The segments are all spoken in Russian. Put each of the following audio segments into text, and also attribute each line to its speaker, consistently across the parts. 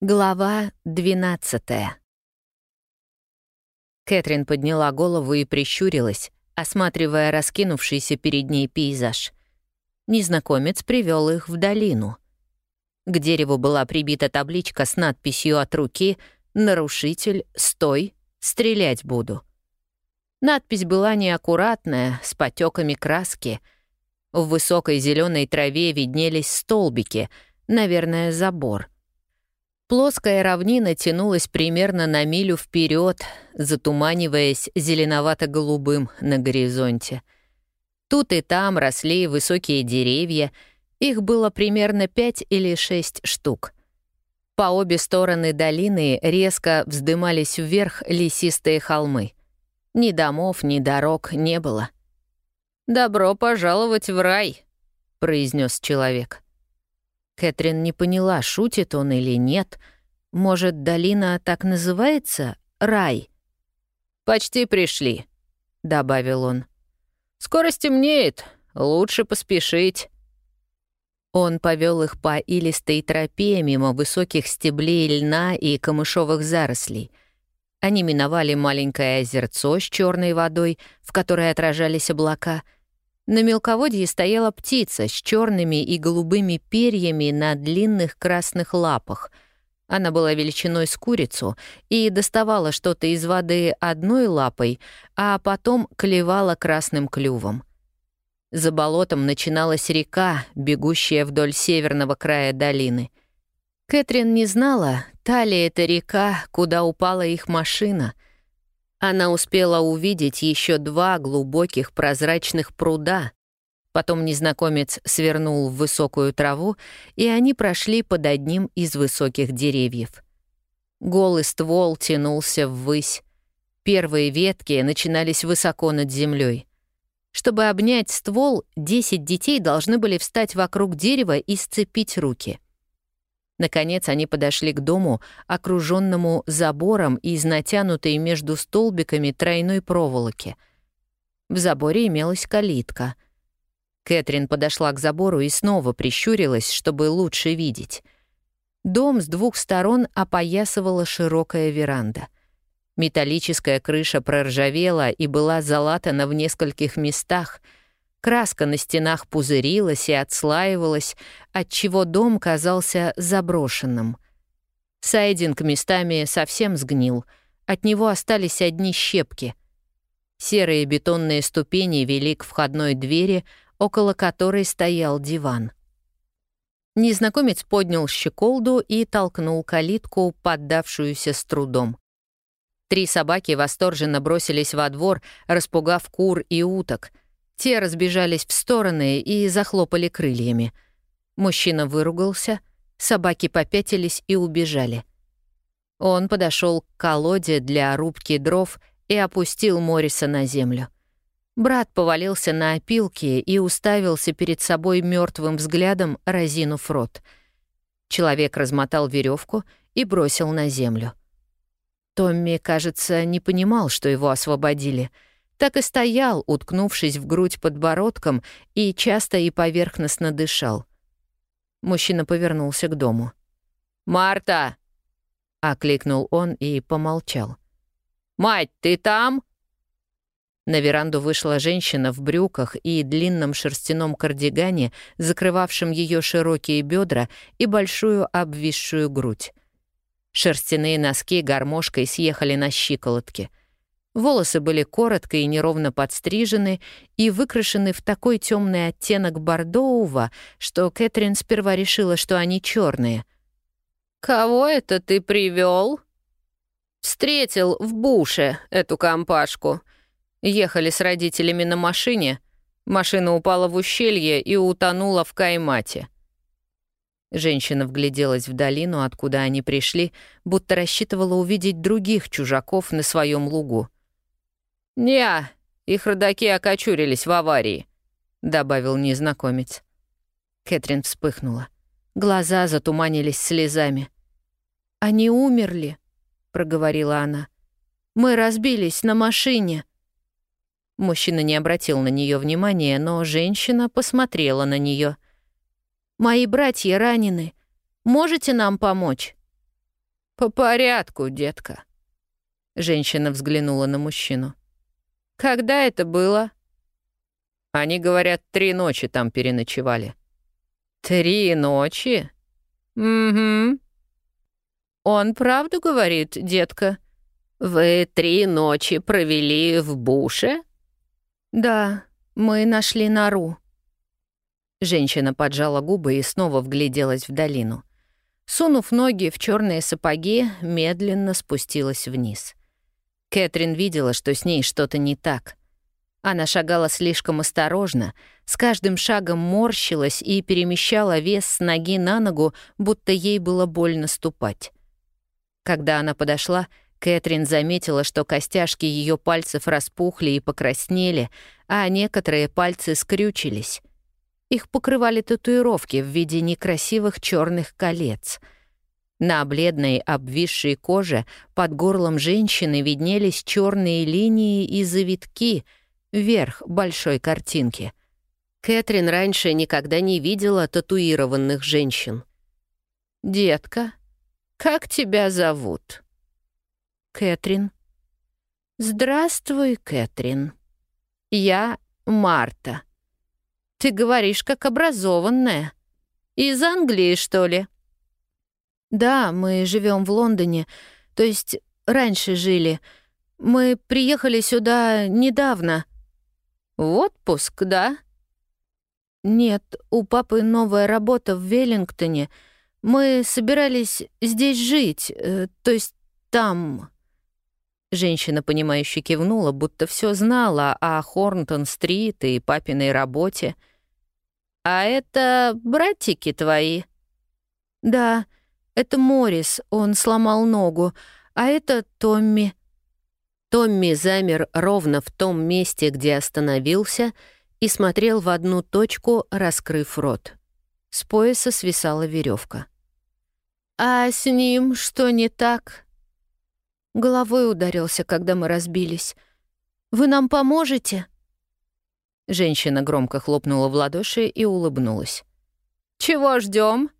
Speaker 1: Глава 12 Кэтрин подняла голову и прищурилась, осматривая раскинувшийся перед ней пейзаж. Незнакомец привел их в долину. К дереву была прибита табличка с надписью от руки «Нарушитель, стой, стрелять буду». Надпись была неаккуратная, с потеками краски. В высокой зеленой траве виднелись столбики, наверное, забор — Плоская равнина тянулась примерно на милю вперед, затуманиваясь зеленовато-голубым на горизонте. Тут и там росли высокие деревья, их было примерно пять или шесть штук. По обе стороны долины резко вздымались вверх лесистые холмы. Ни домов, ни дорог не было. «Добро пожаловать в рай», — произнес человек. Кэтрин не поняла, шутит он или нет. Может, долина так называется? Рай? «Почти пришли», — добавил он. «Скоро стемнеет. Лучше поспешить». Он повел их по илистой тропе мимо высоких стеблей льна и камышовых зарослей. Они миновали маленькое озерцо с черной водой, в которой отражались облака — на мелководье стояла птица с черными и голубыми перьями на длинных красных лапах. Она была величиной с курицу и доставала что-то из воды одной лапой, а потом клевала красным клювом. За болотом начиналась река, бегущая вдоль северного края долины. Кэтрин не знала, та ли это река, куда упала их машина — она успела увидеть еще два глубоких прозрачных пруда. Потом незнакомец свернул в высокую траву, и они прошли под одним из высоких деревьев. Голый ствол тянулся ввысь. Первые ветки начинались высоко над землей. Чтобы обнять ствол, десять детей должны были встать вокруг дерева и сцепить руки — Наконец они подошли к дому, окруженному забором из натянутой между столбиками тройной проволоки. В заборе имелась калитка. Кэтрин подошла к забору и снова прищурилась, чтобы лучше видеть. Дом с двух сторон опоясывала широкая веранда. Металлическая крыша проржавела и была залатана в нескольких местах — Краска на стенах пузырилась и отслаивалась, отчего дом казался заброшенным. Сайдинг местами совсем сгнил, от него остались одни щепки. Серые бетонные ступени вели к входной двери, около которой стоял диван. Незнакомец поднял щеколду и толкнул калитку, поддавшуюся с трудом. Три собаки восторженно бросились во двор, распугав кур и уток — те разбежались в стороны и захлопали крыльями. Мужчина выругался, собаки попятились и убежали. Он подошел к колоде для рубки дров и опустил Мориса на землю. Брат повалился на опилки и уставился перед собой мертвым взглядом, разинув рот. Человек размотал веревку и бросил на землю. Томми, кажется, не понимал, что его освободили — так и стоял, уткнувшись в грудь подбородком, и часто и поверхностно дышал. Мужчина повернулся к дому. «Марта!» — окликнул он и помолчал. «Мать, ты там?» На веранду вышла женщина в брюках и длинном шерстяном кардигане, закрывавшем ее широкие бедра и большую обвисшую грудь. Шерстяные носки гармошкой съехали на щиколотки — Волосы были коротко и неровно подстрижены и выкрашены в такой темный оттенок бордового, что Кэтрин сперва решила, что они черные. «Кого это ты привел? «Встретил в буше эту компашку. Ехали с родителями на машине. Машина упала в ущелье и утонула в каймате». Женщина вгляделась в долину, откуда они пришли, будто рассчитывала увидеть других чужаков на своем лугу. «Не, их родаки окочурились в аварии», — добавил незнакомец. Кэтрин вспыхнула. Глаза затуманились слезами. «Они умерли», — проговорила она. «Мы разбились на машине». Мужчина не обратил на нее внимания, но женщина посмотрела на нее. «Мои братья ранены. Можете нам помочь?» «По порядку, детка». Женщина взглянула на мужчину. «Когда это было?» Они, говорят, три ночи там переночевали. «Три ночи?» «Угу». «Он правду говорит, детка? Вы три ночи провели в буше?» «Да, мы нашли нору». Женщина поджала губы и снова вгляделась в долину. Сунув ноги в черные сапоги, медленно спустилась вниз. Кэтрин видела, что с ней что-то не так. Она шагала слишком осторожно, с каждым шагом морщилась и перемещала вес с ноги на ногу, будто ей было больно ступать. Когда она подошла, Кэтрин заметила, что костяшки ее пальцев распухли и покраснели, а некоторые пальцы скрючились. Их покрывали татуировки в виде некрасивых черных колец. На бледной обвисшей коже под горлом женщины виднелись черные линии и завитки — верх большой картинки. Кэтрин раньше никогда не видела татуированных женщин. «Детка, как тебя зовут?» «Кэтрин». «Здравствуй, Кэтрин. Я Марта. Ты говоришь как образованная. Из Англии, что ли?» «Да, мы живем в Лондоне, то есть раньше жили. Мы приехали сюда недавно». «В отпуск, да?» «Нет, у папы новая работа в Веллингтоне. Мы собирались здесь жить, э, то есть там...» Женщина, понимающе кивнула, будто все знала о Хорнтон-стрит и папиной работе. «А это братики твои?» «Да, это Морис, он сломал ногу, а это Томми». Томми замер ровно в том месте, где остановился, и смотрел в одну точку, раскрыв рот. С пояса свисала веревка. «А с ним что не так?» Головой ударился, когда мы разбились. «Вы нам поможете?» Женщина громко хлопнула в ладоши и улыбнулась. «Чего ждем?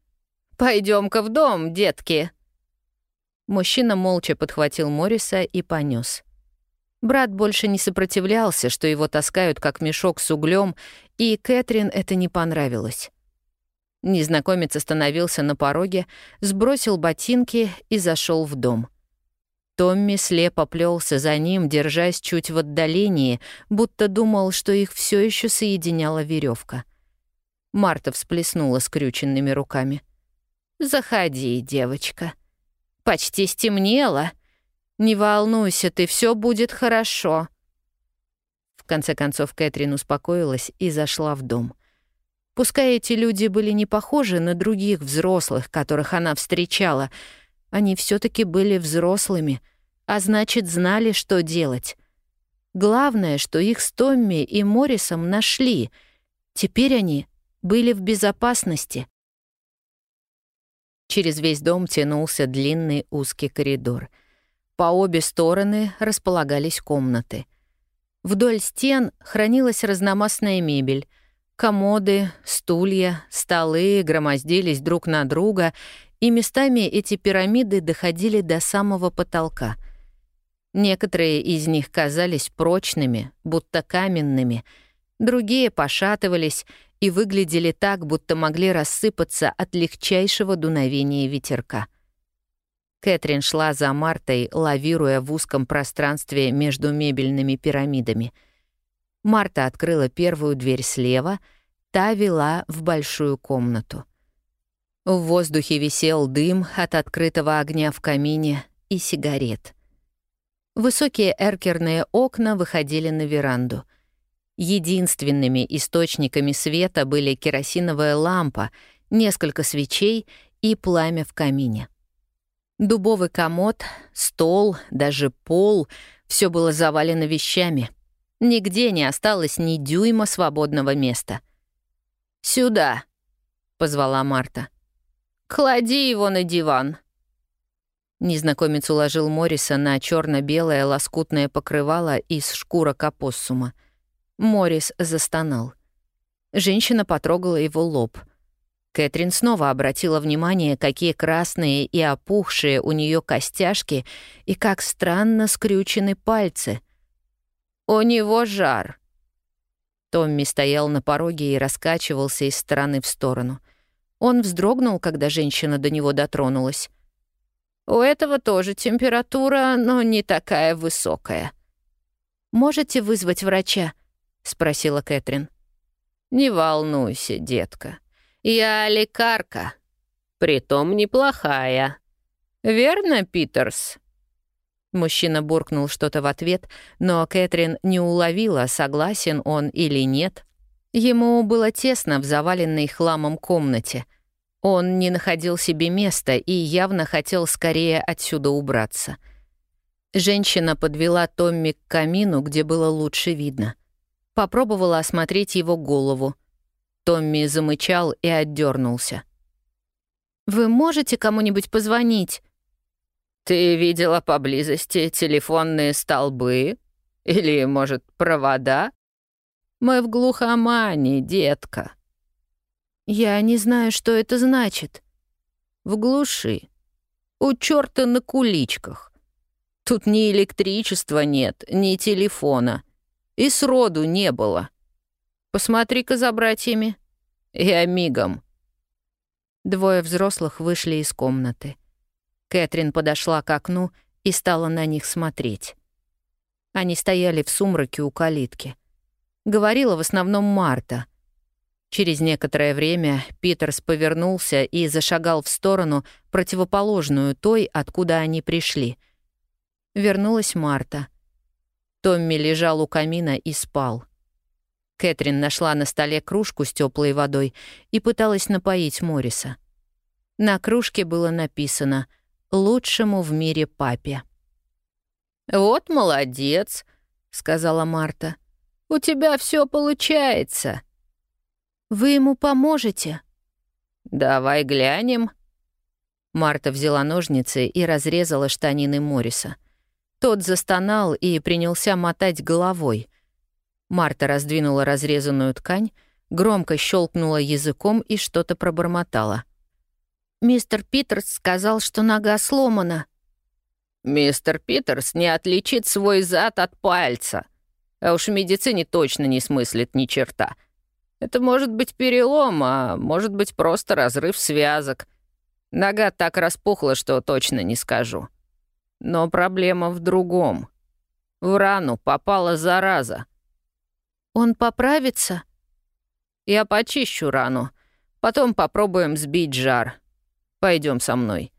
Speaker 1: Пойдем-ка в дом, детки!» Мужчина молча подхватил Мориса и понес. Брат больше не сопротивлялся, что его таскают как мешок с углем, и Кэтрин это не понравилось. Незнакомец остановился на пороге, сбросил ботинки и зашел в дом. Томми слепо плелся за ним, держась чуть в отдалении, будто думал, что их все еще соединяла веревка. Марта всплеснула скрюченными руками. «Заходи, девочка. Почти стемнело. Не волнуйся ты, все будет хорошо». В конце концов Кэтрин успокоилась и зашла в дом. Пускай эти люди были не похожи на других взрослых, которых она встречала, они все таки были взрослыми, а значит, знали, что делать. Главное, что их с Томми и Моррисом нашли. Теперь они были в безопасности. Через весь дом тянулся длинный узкий коридор — по обе стороны располагались комнаты. Вдоль стен хранилась разномастная мебель. Комоды, стулья, столы громоздились друг на друга, и местами эти пирамиды доходили до самого потолка. Некоторые из них казались прочными, будто каменными, другие пошатывались и выглядели так, будто могли рассыпаться от легчайшего дуновения ветерка — Кэтрин шла за Мартой, лавируя в узком пространстве между мебельными пирамидами. Марта открыла первую дверь слева, та вела в большую комнату. В воздухе висел дым от открытого огня в камине и сигарет. Высокие эркерные окна выходили на веранду. Единственными источниками света были керосиновая лампа, несколько свечей и пламя в камине. Дубовый комод, стол, даже пол — все было завалено вещами. Нигде не осталось ни дюйма свободного места. «Сюда», — позвала Марта. «Клади его на диван». Незнакомец уложил Мориса на черно белое лоскутное покрывало из шкурок опоссума. Морис застонал. Женщина потрогала его лоб. Кэтрин снова обратила внимание, какие красные и опухшие у нее костяшки и как странно скрючены пальцы. «У него жар!» Томми стоял на пороге и раскачивался из стороны в сторону. Он вздрогнул, когда женщина до него дотронулась. «У этого тоже температура, но не такая высокая». «Можете вызвать врача?» — спросила Кэтрин. «Не волнуйся, детка. Я лекарка, притом неплохая. Верно, Питерс?» Мужчина буркнул что-то в ответ, но Кэтрин не уловила, согласен он или нет. Ему было тесно в заваленной хламом комнате. Он не находил себе места и явно хотел скорее отсюда убраться. Женщина подвела Томми к камину, где было лучше видно. Попробовала осмотреть его голову — Томми замычал и отдернулся. «Вы можете кому-нибудь позвонить?» «Ты видела поблизости телефонные столбы? Или, может, провода? Мы в глухомане, детка». «Я не знаю, что это значит». «В глуши. У черта на куличках. Тут ни электричества нет, ни телефона. И сроду не было». Посмотри-ка за братьями. Я мигом». Двое взрослых вышли из комнаты. Кэтрин подошла к окну и стала на них смотреть. Они стояли в сумраке у калитки. Говорила в основном Марта. Через некоторое время Питерс повернулся и зашагал в сторону, противоположную той, откуда они пришли. Вернулась Марта. Томми лежал у камина и спал. Кэтрин нашла на столе кружку с теплой водой и пыталась напоить Мориса. На кружке было написано «Лучшему в мире папе». «Вот молодец», — сказала Марта. «У тебя все получается». «Вы ему поможете?» «Давай глянем». Марта взяла ножницы и разрезала штанины Мориса. Тот застонал и принялся мотать головой — Марта раздвинула разрезанную ткань, громко щелкнула языком и что-то пробормотала. «Мистер Питерс сказал, что нога сломана». «Мистер Питерс не отличит свой зад от пальца. А уж в медицине точно не смыслит ни черта. Это может быть перелом, а может быть просто разрыв связок. Нога так распухла, что точно не скажу. Но проблема в другом. В рану попала зараза. «Он поправится?» «Я почищу рану. Потом попробуем сбить жар. Пойдем со мной».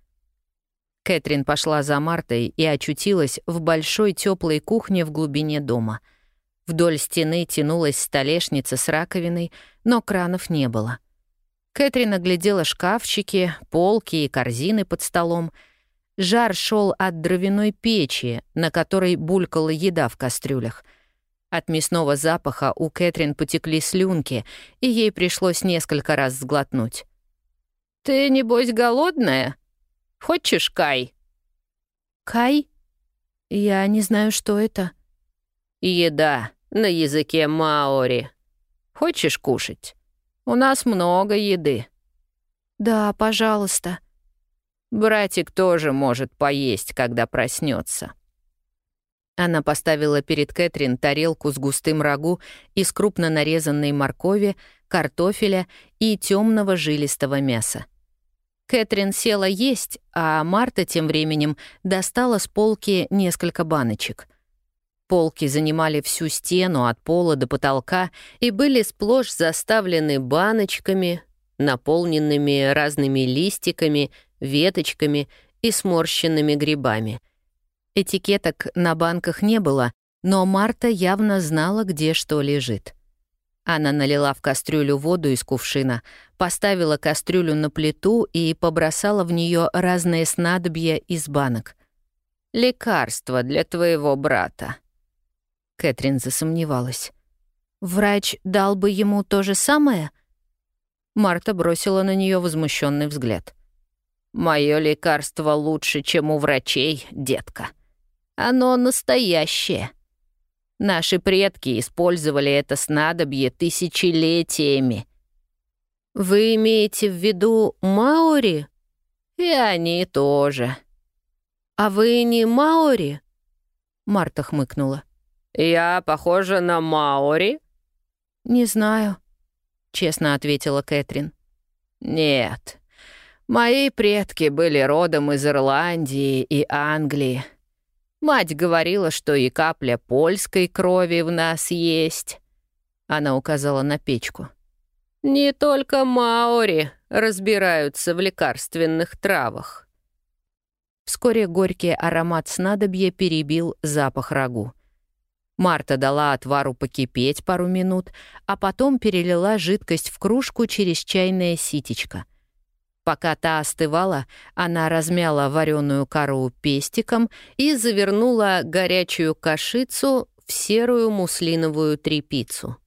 Speaker 1: Кэтрин пошла за Мартой и очутилась в большой теплой кухне в глубине дома. Вдоль стены тянулась столешница с раковиной, но кранов не было. Кэтрин оглядела шкафчики, полки и корзины под столом. Жар шел от дровяной печи, на которой булькала еда в кастрюлях — от мясного запаха у Кэтрин потекли слюнки, и ей пришлось несколько раз сглотнуть. «Ты, небось, голодная? Хочешь Кай?» «Кай? Я не знаю, что это». «Еда на языке маори. Хочешь кушать? У нас много еды». «Да, пожалуйста». «Братик тоже может поесть, когда проснется. Она поставила перед Кэтрин тарелку с густым рагу из крупно нарезанной моркови, картофеля и темного жилистого мяса. Кэтрин села есть, а Марта тем временем достала с полки несколько баночек. Полки занимали всю стену от пола до потолка и были сплошь заставлены баночками, наполненными разными листиками, веточками и сморщенными грибами — Этикеток на банках не было, но Марта явно знала, где что лежит. Она налила в кастрюлю воду из кувшина, поставила кастрюлю на плиту и побросала в нее разные снадобья из банок. «Лекарство для твоего брата». Кэтрин засомневалась. «Врач дал бы ему то же самое?» Марта бросила на нее возмущенный взгляд. «Мое лекарство лучше, чем у врачей, детка». Оно настоящее. Наши предки использовали это снадобье тысячелетиями. «Вы имеете в виду Маори?» «И они тоже». «А вы не Маори?» Марта хмыкнула.
Speaker 2: «Я похожа на Маори?»
Speaker 1: «Не знаю», — честно ответила Кэтрин.
Speaker 2: «Нет. Мои предки были родом из Ирландии и Англии. Мать говорила, что и капля польской крови в нас есть». Она указала на печку. «Не только маори разбираются в лекарственных травах».
Speaker 1: Вскоре горький аромат снадобья перебил запах рагу. Марта дала отвару покипеть пару минут, а потом перелила жидкость в кружку через чайное ситечко. Пока та остывала, она размяла вареную кору пестиком и завернула горячую кашицу в серую муслиновую трепицу.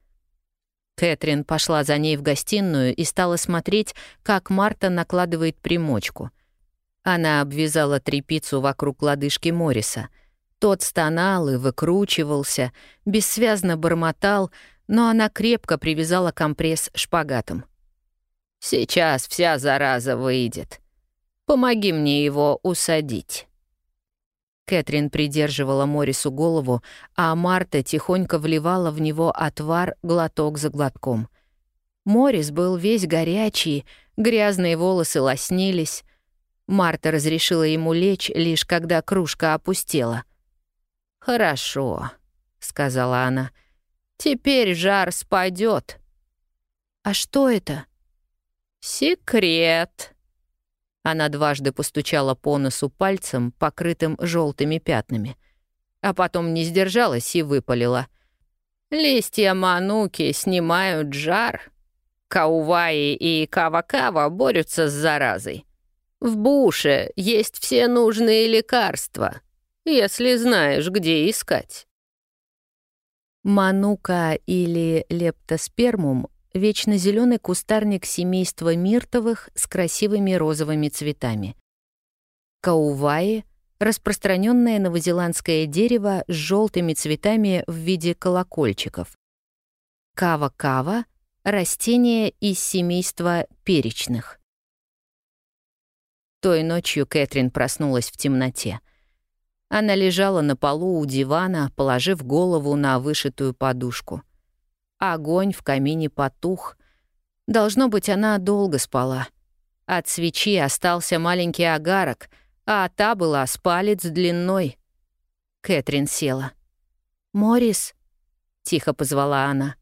Speaker 1: Кэтрин пошла за ней в гостиную и стала смотреть, как Марта накладывает примочку — она обвязала трепицу вокруг лодыжки Мориса. Тот стонал и выкручивался, бессвязно бормотал, но она крепко привязала компресс шпагатом.
Speaker 2: «Сейчас вся зараза выйдет. Помоги мне его усадить».
Speaker 1: Кэтрин придерживала Морису голову, а Марта тихонько вливала в него отвар глоток за глотком. Морис был весь горячий, грязные волосы лоснились, Марта разрешила ему лечь, лишь когда кружка опустела.
Speaker 2: «Хорошо», — сказала она. «Теперь жар спадет.
Speaker 1: «А что это?»
Speaker 2: «Секрет».
Speaker 1: Она дважды постучала по носу пальцем, покрытым желтыми пятнами. А потом не сдержалась и выпалила.
Speaker 2: «Листья мануки снимают жар. Кауваи и кава-кава борются с заразой. В буше есть все нужные лекарства, если знаешь, где искать.
Speaker 1: Манука или лептоспермум — вечно зеленый кустарник семейства миртовых с красивыми розовыми цветами. Кауваи — распространенное новозеландское дерево с желтыми цветами в виде колокольчиков. Кава-кава — растение из семейства перечных. Той ночью Кэтрин проснулась в темноте. Она лежала на полу у дивана, положив голову на вышитую подушку. Огонь в камине потух. Должно быть, она долго спала. От свечи остался маленький огарок, а та была с палец длиной. Кэтрин села. «Морис?» — тихо позвала она.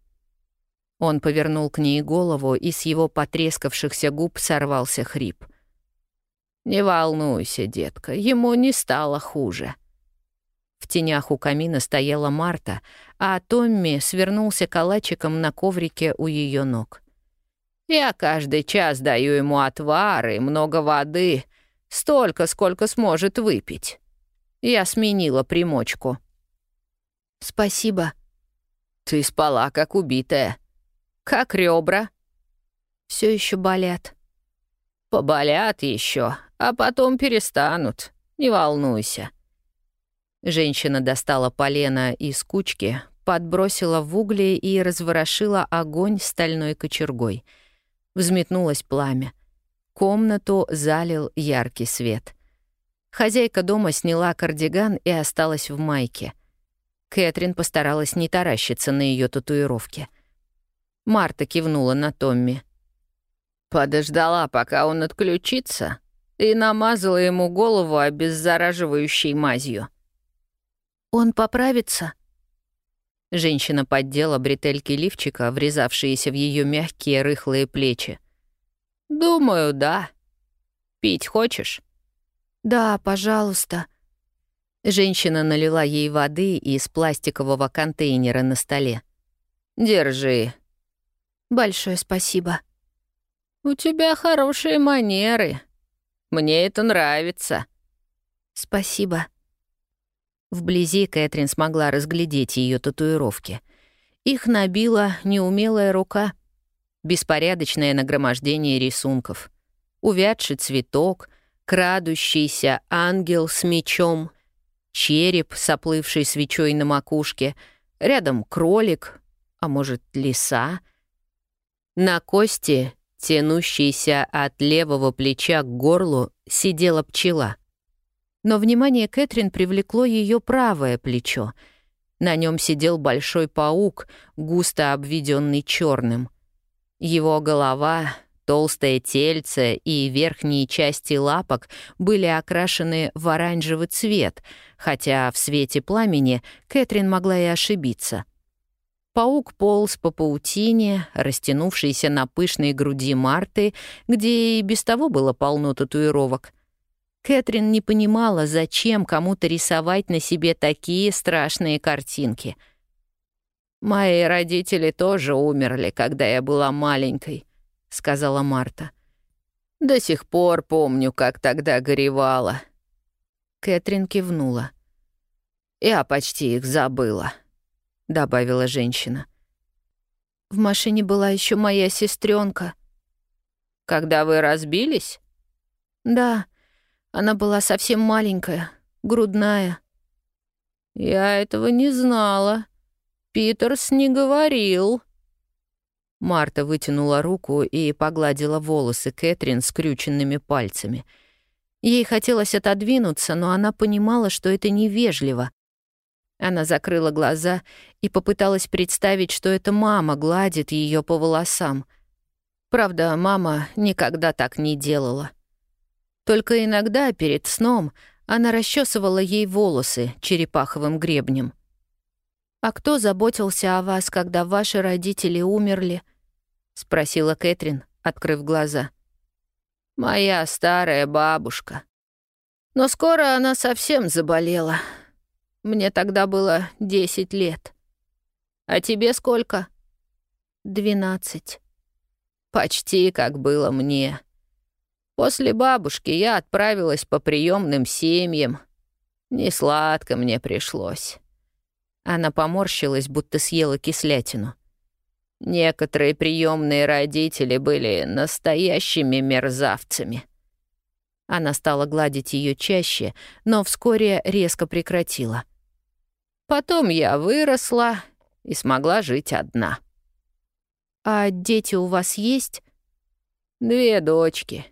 Speaker 1: Он повернул к ней голову, и с его потрескавшихся губ сорвался хрип —
Speaker 2: «Не волнуйся, детка, ему не стало хуже».
Speaker 1: В тенях у камина стояла Марта, а Томми свернулся калачиком на коврике у ее ног.
Speaker 2: «Я каждый час даю ему отвары, много воды, столько, сколько сможет выпить. Я сменила примочку».
Speaker 1: «Спасибо».
Speaker 2: «Ты спала, как убитая. Как ребра?»
Speaker 1: Все еще болят».
Speaker 2: «Поболят еще, а потом перестанут. Не волнуйся».
Speaker 1: Женщина достала полено из кучки, подбросила в угли и разворошила огонь стальной кочергой. Взметнулось пламя. Комнату залил яркий свет. Хозяйка дома сняла кардиган и осталась в майке. Кэтрин постаралась не таращиться на ее татуировке. Марта кивнула на Томми.
Speaker 2: «Подождала, пока он отключится, и намазала ему голову обеззараживающей мазью.
Speaker 1: «Он поправится?» Женщина поддела бретельки лифчика, врезавшиеся в ее мягкие рыхлые плечи.
Speaker 2: «Думаю, да. Пить хочешь?»
Speaker 1: «Да, пожалуйста». Женщина налила ей воды из пластикового контейнера на столе.
Speaker 2: «Держи».
Speaker 1: «Большое спасибо».
Speaker 2: «У тебя хорошие манеры», мне это нравится».
Speaker 1: «Спасибо». Вблизи Кэтрин смогла разглядеть ее татуировки. Их набила неумелая рука. Беспорядочное нагромождение рисунков. Увядший цветок, крадущийся ангел с мечом, череп с оплывшей свечой на макушке, рядом кролик, а может, лиса. На кости тянущейся от левого плеча к горлу, сидела пчела. Но внимание Кэтрин привлекло ее правое плечо. На нем сидел большой паук, густо обведенный черным. Его голова, толстое тельце и верхние части лапок были окрашены в оранжевый цвет, хотя в свете пламени Кэтрин могла и ошибиться. Паук полз по паутине, растянувшейся на пышной груди Марты, где и без того было полно татуировок — Кэтрин не понимала, зачем кому-то рисовать на себе такие страшные картинки. «Мои родители тоже умерли, когда я была маленькой», — сказала Марта. «До сих пор помню, как тогда горевала». Кэтрин кивнула. «Я почти их забыла», — добавила женщина. «В машине была еще моя сестренка. «Когда вы разбились?» «Да, она была совсем маленькая, грудная. «Я этого не знала. Питерс не говорил». Марта вытянула руку и погладила волосы Кэтрин скрюченными пальцами. Ей хотелось отодвинуться, но она понимала, что это невежливо. Она закрыла глаза и попыталась представить, что это мама гладит ее по волосам. Правда, мама никогда так не делала. Только иногда перед сном она расчесывала ей волосы черепаховым гребнем. «А кто заботился о вас, когда ваши родители умерли?» — спросила Кэтрин, открыв глаза. «Моя старая бабушка. Но скоро она совсем заболела. Мне тогда было десять лет. А тебе сколько?» «Двенадцать». «Почти как было мне. После бабушки я отправилась по приемным семьям. Не сладко мне пришлось. Она поморщилась, будто съела кислятину. Некоторые приемные родители были настоящими мерзавцами. Она стала гладить ее чаще, но вскоре резко прекратила. Потом я выросла и смогла жить одна. «А дети у вас есть?» «Две дочки.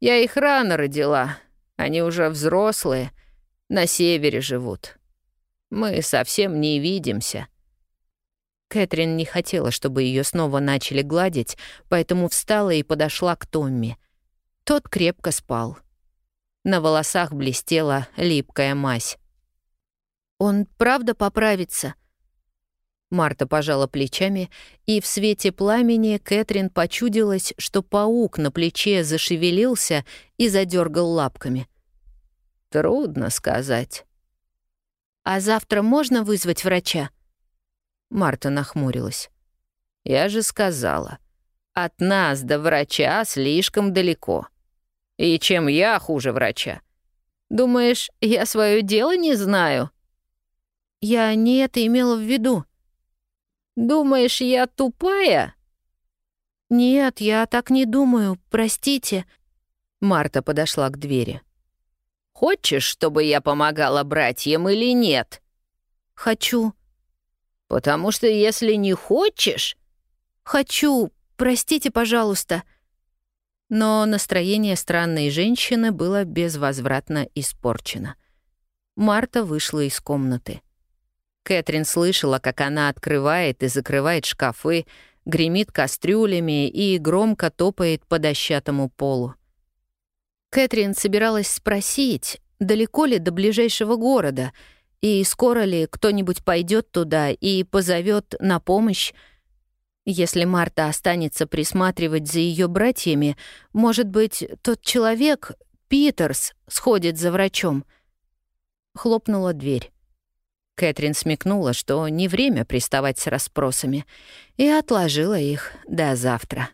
Speaker 1: Я их рано родила. Они уже взрослые, на севере живут. Мы совсем не видимся». Кэтрин не хотела, чтобы ее снова начали гладить, поэтому встала и подошла к Томми. Тот крепко спал. На волосах блестела липкая мазь. «Он правда поправится?» Марта пожала плечами, и в свете пламени Кэтрин почудилась, что паук на плече зашевелился и задергал лапками. «Трудно сказать». «А завтра можно вызвать врача?» Марта нахмурилась. «Я же сказала, от нас до врача слишком далеко. И чем я хуже врача? Думаешь, я свое дело не знаю?» «Я не это имела в виду», Думаешь, я тупая?» «Нет, я так не думаю, простите». Марта подошла к двери. «Хочешь, чтобы я помогала братьям или нет?» «Хочу». «Потому что если не хочешь...» «Хочу, простите, пожалуйста». Но настроение странной женщины было безвозвратно испорчено. Марта вышла из комнаты. Кэтрин слышала, как она открывает и закрывает шкафы, гремит кастрюлями и громко топает по дощатому полу. Кэтрин собиралась спросить, далеко ли до ближайшего города, и скоро ли кто-нибудь пойдет туда и позовет на помощь. Если Марта останется присматривать за ее братьями, может быть, тот человек, Питерс, сходит за врачом. Хлопнула дверь. Кэтрин смекнула, что не время приставать с расспросами, и отложила их до завтра.